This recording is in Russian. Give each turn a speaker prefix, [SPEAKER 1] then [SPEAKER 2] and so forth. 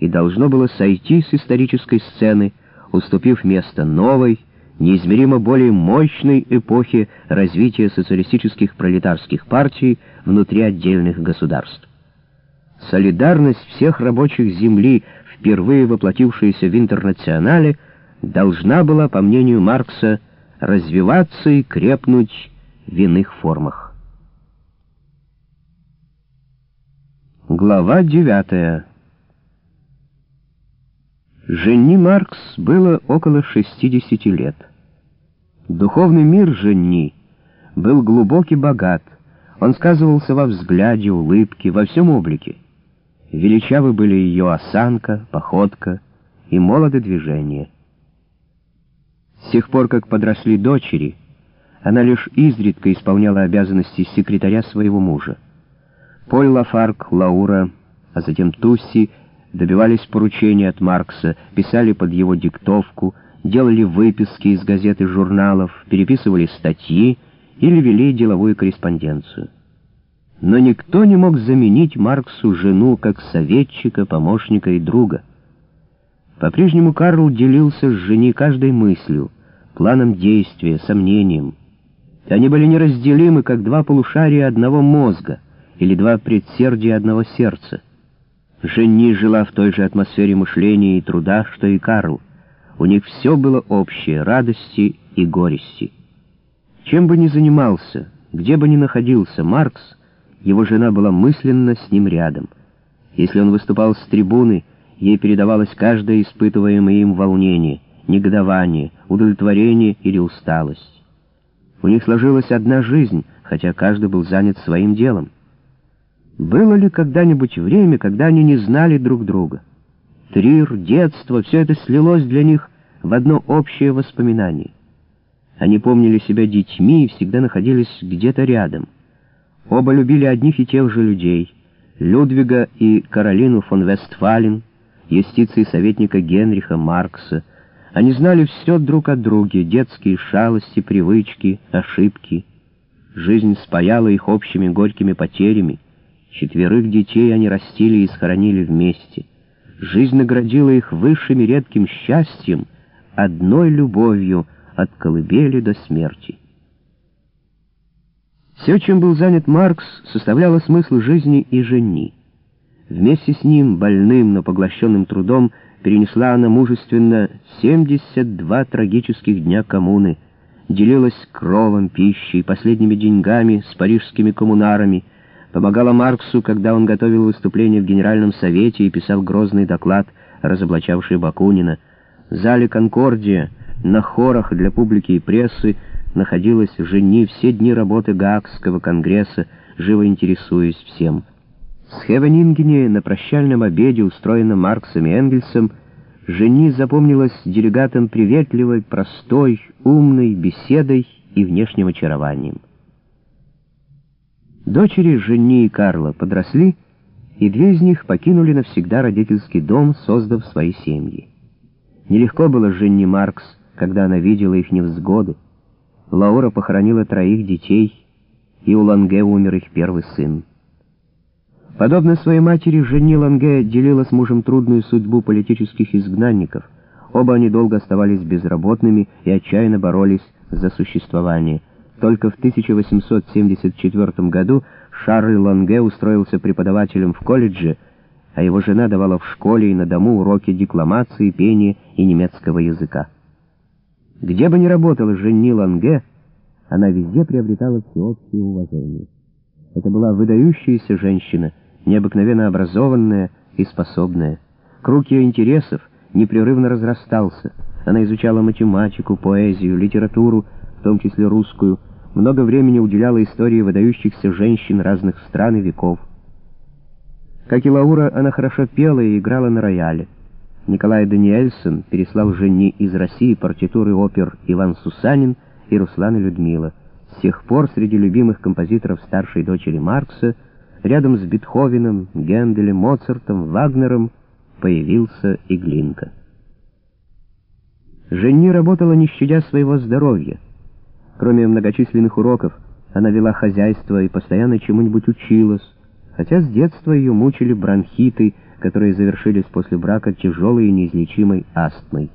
[SPEAKER 1] и должно было сойти с исторической сцены, уступив место новой, неизмеримо более мощной эпохе развития социалистических пролетарских партий внутри отдельных государств. Солидарность всех рабочих земли, впервые воплотившаяся в интернационале, должна была, по мнению Маркса, развиваться и крепнуть в иных формах. Глава девятая. Женни Маркс было около 60 лет. Духовный мир Женни был глубокий богат, он сказывался во взгляде, улыбке, во всем облике. Величавы были ее осанка, походка и молоды движения. С тех пор, как подросли дочери, она лишь изредка исполняла обязанности секретаря своего мужа. Поль Лафарк, Лаура, а затем Тусси добивались поручения от Маркса, писали под его диктовку, делали выписки из газет и журналов, переписывали статьи или вели деловую корреспонденцию. Но никто не мог заменить Марксу жену как советчика, помощника и друга. По-прежнему Карл делился с женой каждой мыслью, планом действия, сомнением. Они были неразделимы, как два полушария одного мозга или два предсердия одного сердца. Женни жила в той же атмосфере мышления и труда, что и Карл. У них все было общее — радости и горести. Чем бы ни занимался, где бы ни находился Маркс, его жена была мысленно с ним рядом. Если он выступал с трибуны, ей передавалось каждое испытываемое им волнение, негодование, удовлетворение или усталость. У них сложилась одна жизнь, хотя каждый был занят своим делом. Было ли когда-нибудь время, когда они не знали друг друга? Трир, детство — все это слилось для них в одно общее воспоминание. Они помнили себя детьми и всегда находились где-то рядом. Оба любили одних и тех же людей — Людвига и Каролину фон Вестфален, юстиции советника Генриха Маркса. Они знали все друг о друге — детские шалости, привычки, ошибки. Жизнь спаяла их общими горькими потерями — Четверых детей они растили и схоронили вместе. Жизнь наградила их высшим и редким счастьем, одной любовью от колыбели до смерти. Все, чем был занят Маркс, составляло смысл жизни и жени. Вместе с ним, больным, но поглощенным трудом, перенесла она мужественно 72 трагических дня коммуны, делилась кровом, пищей, последними деньгами с парижскими коммунарами, помогала Марксу, когда он готовил выступление в Генеральном Совете и писал грозный доклад, разоблачавший Бакунина. В зале «Конкордия» на хорах для публики и прессы находилась жени все дни работы Гаагского конгресса, живо интересуясь всем. С Хевенингене на прощальном обеде, устроенном Марксом и Энгельсом, жени запомнилась делегатом приветливой, простой, умной беседой и внешним очарованием. Дочери Жени и Карла подросли, и две из них покинули навсегда родительский дом, создав свои семьи. Нелегко было Женни Маркс, когда она видела их невзгоды. Лаура похоронила троих детей, и у Ланге умер их первый сын. Подобно своей матери, Женни Ланге делила с мужем трудную судьбу политических изгнанников. Оба они долго оставались безработными и отчаянно боролись за существование. Только в 1874 году Шарль Ланге устроился преподавателем в колледже, а его жена давала в школе и на дому уроки декламации, пения и немецкого языка. Где бы ни работала Женни Ланге, она везде приобретала всеобщее уважение. Это была выдающаяся женщина, необыкновенно образованная и способная. Круг ее интересов непрерывно разрастался. Она изучала математику, поэзию, литературу, в том числе русскую, много времени уделяла истории выдающихся женщин разных стран и веков. Как и Лаура, она хорошо пела и играла на рояле. Николай Даниэльсон переслал жене из России партитуры опер Иван Сусанин и Руслан и Людмила. С тех пор среди любимых композиторов старшей дочери Маркса, рядом с Бетховеном, Генделем, Моцартом, Вагнером, появился и Глинка. Женни работала не щадя своего здоровья. Кроме многочисленных уроков, она вела хозяйство и постоянно чему-нибудь училась, хотя с детства ее мучили бронхиты, которые завершились после брака тяжелой и неизлечимой астмой.